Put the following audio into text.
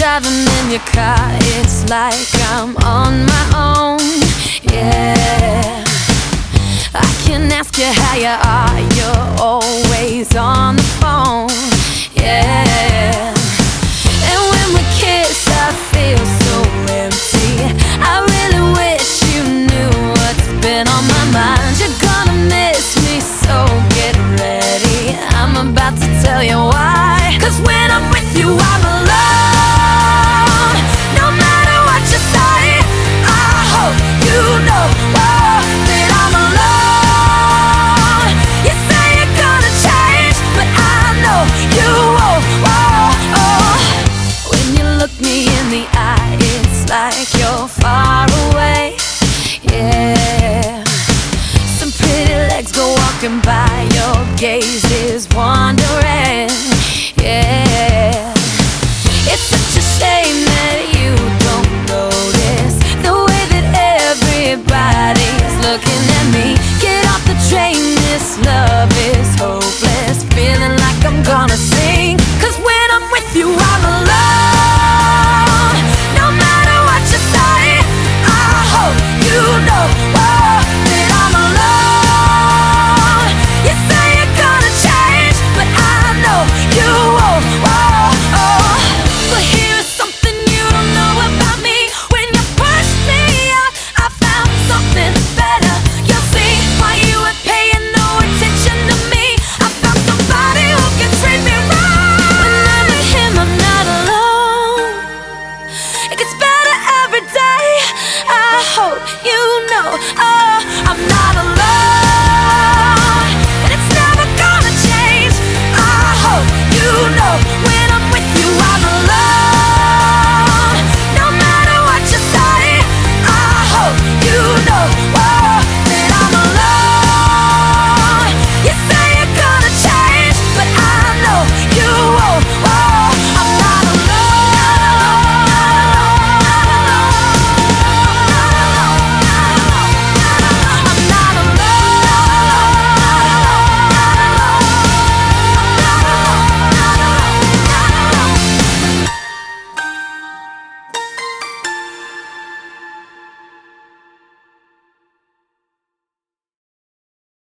Driving in your car, it's like I'm on my own. Goodbye. know. Oh.